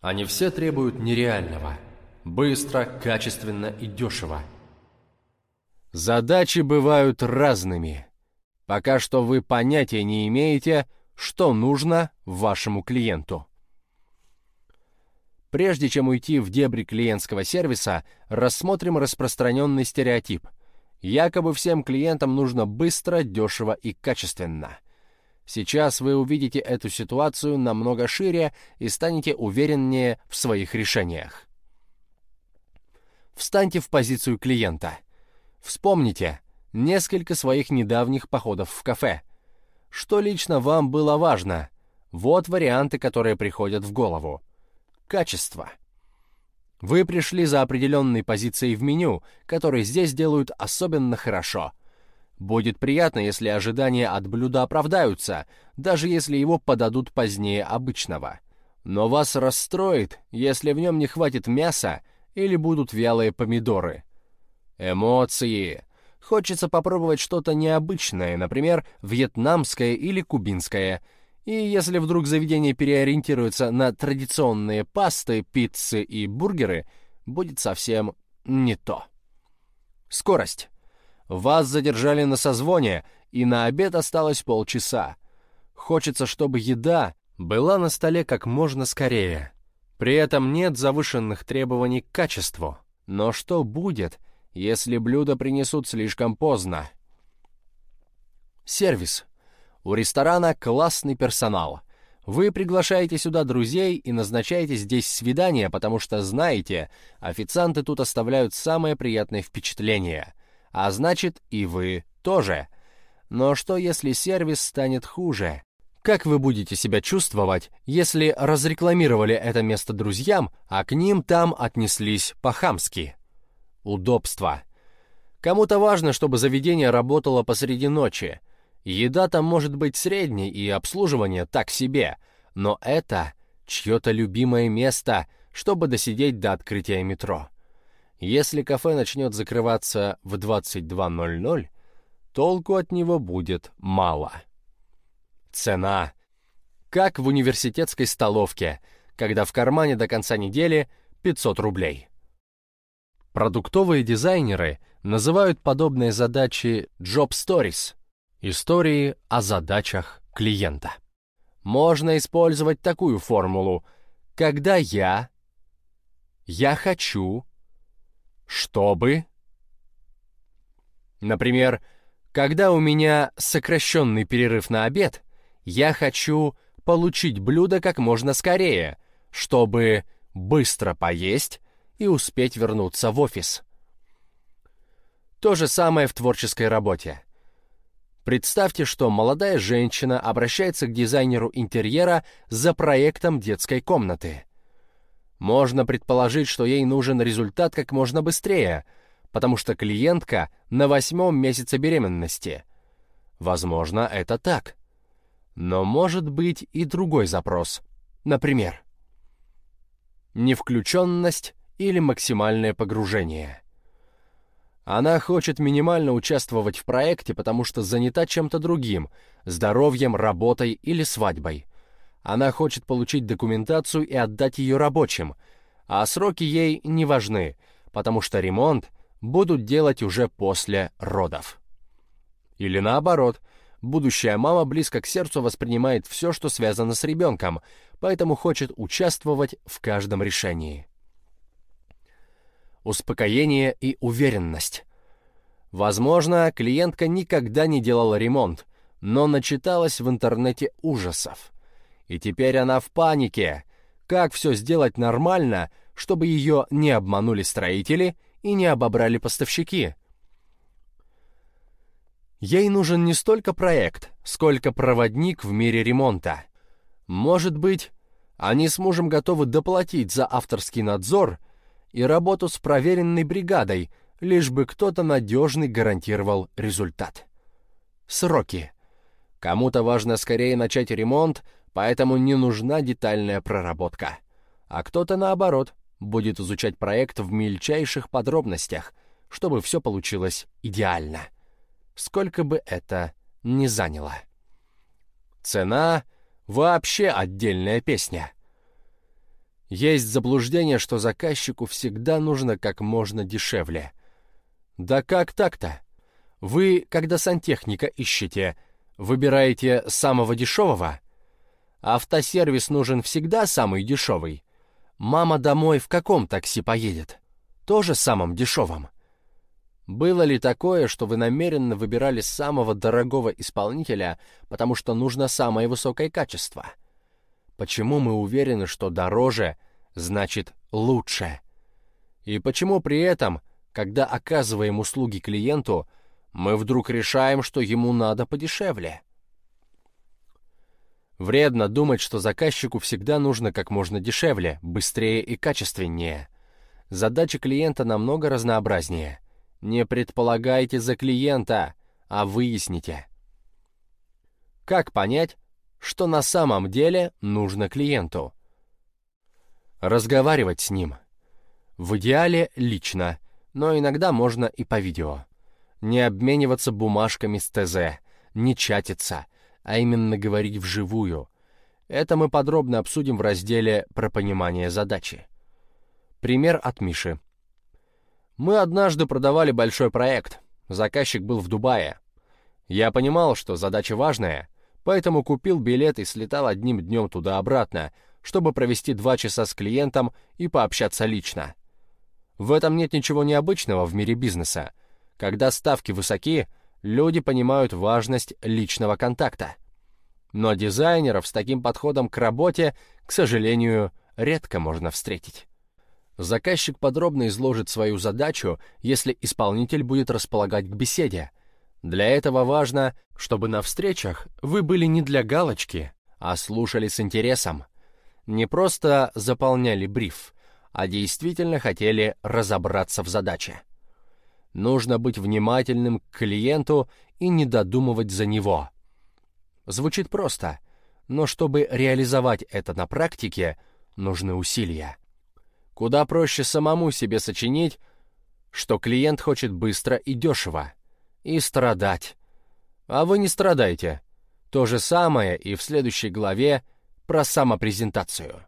Они все требуют нереального. Быстро, качественно и дешево. Задачи бывают разными. Пока что вы понятия не имеете, что нужно вашему клиенту. Прежде чем уйти в дебри клиентского сервиса, рассмотрим распространенный стереотип. Якобы всем клиентам нужно быстро, дешево и качественно. Сейчас вы увидите эту ситуацию намного шире и станете увереннее в своих решениях. Встаньте в позицию клиента. Вспомните несколько своих недавних походов в кафе. Что лично вам было важно? Вот варианты, которые приходят в голову. Качество. Вы пришли за определенной позицией в меню, который здесь делают особенно хорошо. Будет приятно, если ожидания от блюда оправдаются, даже если его подадут позднее обычного. Но вас расстроит, если в нем не хватит мяса или будут вялые помидоры. Эмоции. Хочется попробовать что-то необычное, например, вьетнамское или кубинское – и если вдруг заведение переориентируется на традиционные пасты, пиццы и бургеры, будет совсем не то. Скорость. Вас задержали на созвоне, и на обед осталось полчаса. Хочется, чтобы еда была на столе как можно скорее. При этом нет завышенных требований к качеству. Но что будет, если блюдо принесут слишком поздно? Сервис. У ресторана классный персонал. Вы приглашаете сюда друзей и назначаете здесь свидание, потому что знаете, официанты тут оставляют самое приятное впечатление. А значит, и вы тоже. Но что, если сервис станет хуже? Как вы будете себя чувствовать, если разрекламировали это место друзьям, а к ним там отнеслись по-хамски? Удобство. Кому-то важно, чтобы заведение работало посреди ночи. Еда там может быть средней и обслуживание так себе, но это чье-то любимое место, чтобы досидеть до открытия метро. Если кафе начнет закрываться в 22.00, толку от него будет мало. Цена. Как в университетской столовке, когда в кармане до конца недели 500 рублей. Продуктовые дизайнеры называют подобные задачи job stories — Истории о задачах клиента. Можно использовать такую формулу. Когда я, я хочу, чтобы... Например, когда у меня сокращенный перерыв на обед, я хочу получить блюдо как можно скорее, чтобы быстро поесть и успеть вернуться в офис. То же самое в творческой работе. Представьте, что молодая женщина обращается к дизайнеру интерьера за проектом детской комнаты. Можно предположить, что ей нужен результат как можно быстрее, потому что клиентка на восьмом месяце беременности. Возможно, это так. Но может быть и другой запрос. Например, невключенность или максимальное погружение. Она хочет минимально участвовать в проекте, потому что занята чем-то другим – здоровьем, работой или свадьбой. Она хочет получить документацию и отдать ее рабочим, а сроки ей не важны, потому что ремонт будут делать уже после родов. Или наоборот, будущая мама близко к сердцу воспринимает все, что связано с ребенком, поэтому хочет участвовать в каждом решении успокоение и уверенность. Возможно, клиентка никогда не делала ремонт, но начиталась в интернете ужасов. И теперь она в панике. Как все сделать нормально, чтобы ее не обманули строители и не обобрали поставщики? Ей нужен не столько проект, сколько проводник в мире ремонта. Может быть, они с мужем готовы доплатить за авторский надзор и работу с проверенной бригадой, лишь бы кто-то надежный гарантировал результат. Сроки. Кому-то важно скорее начать ремонт, поэтому не нужна детальная проработка. А кто-то, наоборот, будет изучать проект в мельчайших подробностях, чтобы все получилось идеально. Сколько бы это ни заняло. Цена — вообще отдельная песня. Есть заблуждение, что заказчику всегда нужно как можно дешевле. Да как так-то? Вы, когда сантехника ищете, выбираете самого дешевого? Автосервис нужен всегда самый дешевый. Мама домой в каком такси поедет? Тоже самым дешевым. Было ли такое, что вы намеренно выбирали самого дорогого исполнителя, потому что нужно самое высокое качество? Почему мы уверены, что дороже значит лучше? И почему при этом, когда оказываем услуги клиенту, мы вдруг решаем, что ему надо подешевле? Вредно думать, что заказчику всегда нужно как можно дешевле, быстрее и качественнее. Задача клиента намного разнообразнее. Не предполагайте за клиента, а выясните. Как понять, что на самом деле нужно клиенту? Разговаривать с ним. В идеале лично, но иногда можно и по видео. Не обмениваться бумажками с ТЗ, не чатиться — а именно говорить вживую. Это мы подробно обсудим в разделе про понимание задачи. Пример от Миши. Мы однажды продавали большой проект. Заказчик был в Дубае. Я понимал, что задача важная, поэтому купил билет и слетал одним днем туда-обратно, чтобы провести два часа с клиентом и пообщаться лично. В этом нет ничего необычного в мире бизнеса. Когда ставки высоки, люди понимают важность личного контакта. Но дизайнеров с таким подходом к работе, к сожалению, редко можно встретить. Заказчик подробно изложит свою задачу, если исполнитель будет располагать к беседе. Для этого важно, чтобы на встречах вы были не для галочки, а слушали с интересом. Не просто заполняли бриф, а действительно хотели разобраться в задаче. Нужно быть внимательным к клиенту и не додумывать за него. Звучит просто, но чтобы реализовать это на практике, нужны усилия. Куда проще самому себе сочинить, что клиент хочет быстро и дешево, и страдать. А вы не страдайте. То же самое и в следующей главе про самопрезентацию.